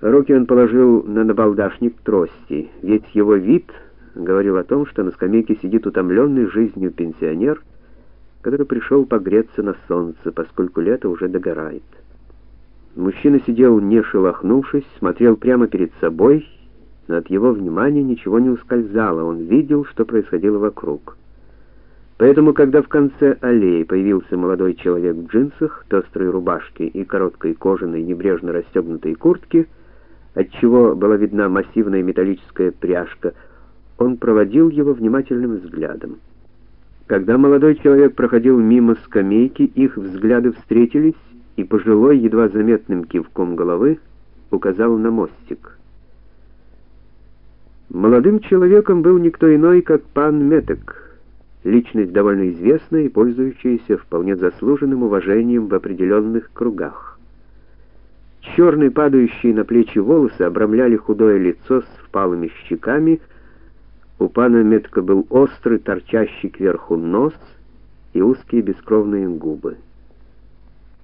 Руки он положил на набалдашник трости. Весь его вид говорил о том, что на скамейке сидит утомленный жизнью пенсионер, который пришел погреться на солнце, поскольку лето уже догорает. Мужчина сидел не шелохнувшись, смотрел прямо перед собой, но от его внимания ничего не ускользало, он видел, что происходило вокруг. Поэтому, когда в конце аллеи появился молодой человек в джинсах, пестрой рубашке и короткой кожаной небрежно расстегнутой куртке, отчего была видна массивная металлическая пряжка, он проводил его внимательным взглядом. Когда молодой человек проходил мимо скамейки, их взгляды встретились, и пожилой, едва заметным кивком головы, указал на мостик. Молодым человеком был никто иной, как пан Метек, личность довольно известная и пользующаяся вполне заслуженным уважением в определенных кругах. Черные падающие на плечи волосы обрамляли худое лицо с впалыми щеками. У пана Метка был острый, торчащий кверху нос и узкие бескровные губы.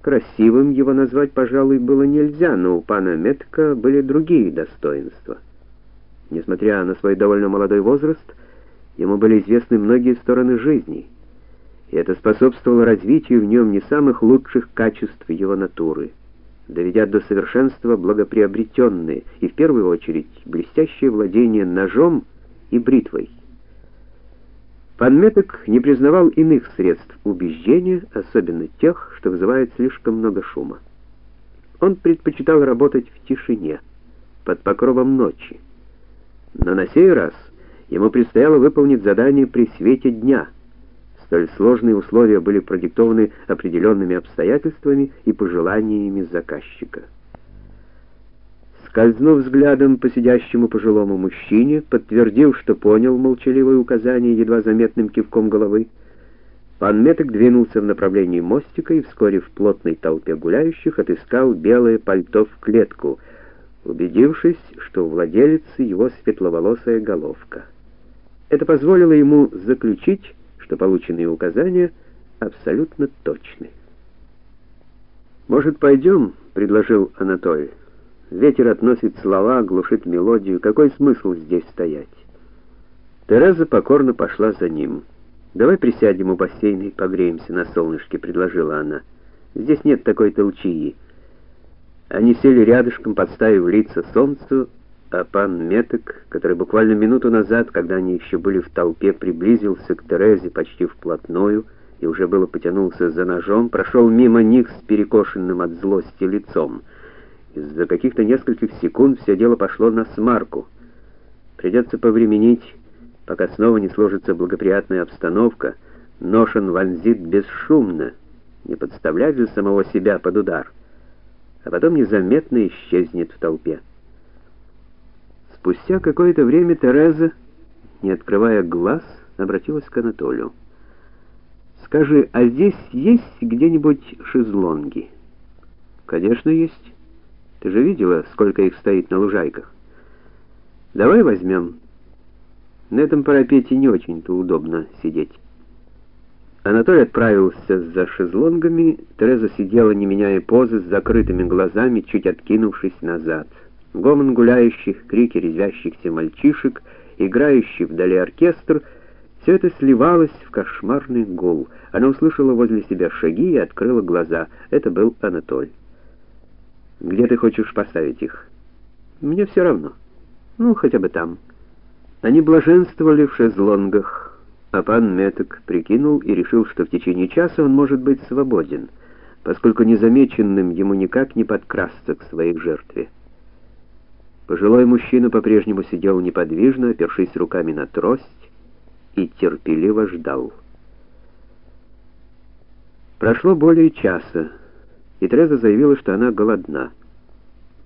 Красивым его назвать, пожалуй, было нельзя, но у пана Метка были другие достоинства. Несмотря на свой довольно молодой возраст, ему были известны многие стороны жизни, и это способствовало развитию в нем не самых лучших качеств его натуры — доведя до совершенства благоприобретенные и в первую очередь блестящее владение ножом и бритвой. Пан не признавал иных средств убеждения, особенно тех, что вызывают слишком много шума. Он предпочитал работать в тишине, под покровом ночи. Но на сей раз ему предстояло выполнить задание при свете дня — Столь сложные условия были продиктованы определенными обстоятельствами и пожеланиями заказчика. Скользнув взглядом по сидящему пожилому мужчине, подтвердил, что понял молчаливое указание едва заметным кивком головы, пан Меток двинулся в направлении мостика и вскоре в плотной толпе гуляющих отыскал белое пальто в клетку, убедившись, что у владелицы его светловолосая головка. Это позволило ему заключить, что полученные указания абсолютно точны. «Может, пойдем?» — предложил Анатолий. «Ветер относит слова, глушит мелодию. Какой смысл здесь стоять?» Тереза покорно пошла за ним. «Давай присядем у бассейна и погреемся на солнышке», — предложила она. «Здесь нет такой толчии». Они сели рядышком, подставив лица солнцу, а пан Меток, который буквально минуту назад, когда они еще были в толпе, приблизился к Терезе почти вплотную и уже было потянулся за ножом, прошел мимо них с перекошенным от злости лицом. Из-за каких-то нескольких секунд все дело пошло на смарку. Придется повременить, пока снова не сложится благоприятная обстановка. Нож он вонзит бесшумно, не подставлять же самого себя под удар, а потом незаметно исчезнет в толпе. Спустя какое-то время Тереза, не открывая глаз, обратилась к Анатолию. «Скажи, а здесь есть где-нибудь шезлонги?» «Конечно, есть. Ты же видела, сколько их стоит на лужайках. Давай возьмем. На этом парапете не очень-то удобно сидеть». Анатолий отправился за шезлонгами, Тереза сидела, не меняя позы, с закрытыми глазами, чуть откинувшись назад. Гомон гуляющих, крики резвящихся мальчишек, играющий вдали оркестр — все это сливалось в кошмарный гул. Она услышала возле себя шаги и открыла глаза. Это был Анатоль. «Где ты хочешь поставить их?» «Мне все равно. Ну, хотя бы там». Они блаженствовали в шезлонгах, а пан Меток прикинул и решил, что в течение часа он может быть свободен, поскольку незамеченным ему никак не подкрасться к своей жертве. Пожилой мужчина по-прежнему сидел неподвижно, опершись руками на трость, и терпеливо ждал. Прошло более часа, и Треза заявила, что она голодна.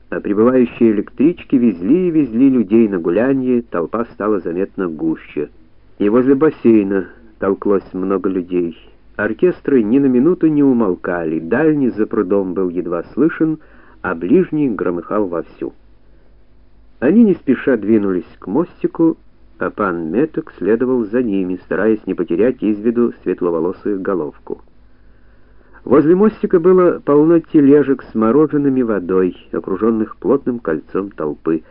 А прибывающие электрички везли и везли людей на гулянье, толпа стала заметно гуще. И возле бассейна толклось много людей. Оркестры ни на минуту не умолкали, дальний за прудом был едва слышен, а ближний громыхал вовсю. Они не спеша двинулись к мостику, а пан Меток следовал за ними, стараясь не потерять из виду светловолосую головку. Возле мостика было полно тележек с мороженым и водой, окруженных плотным кольцом толпы.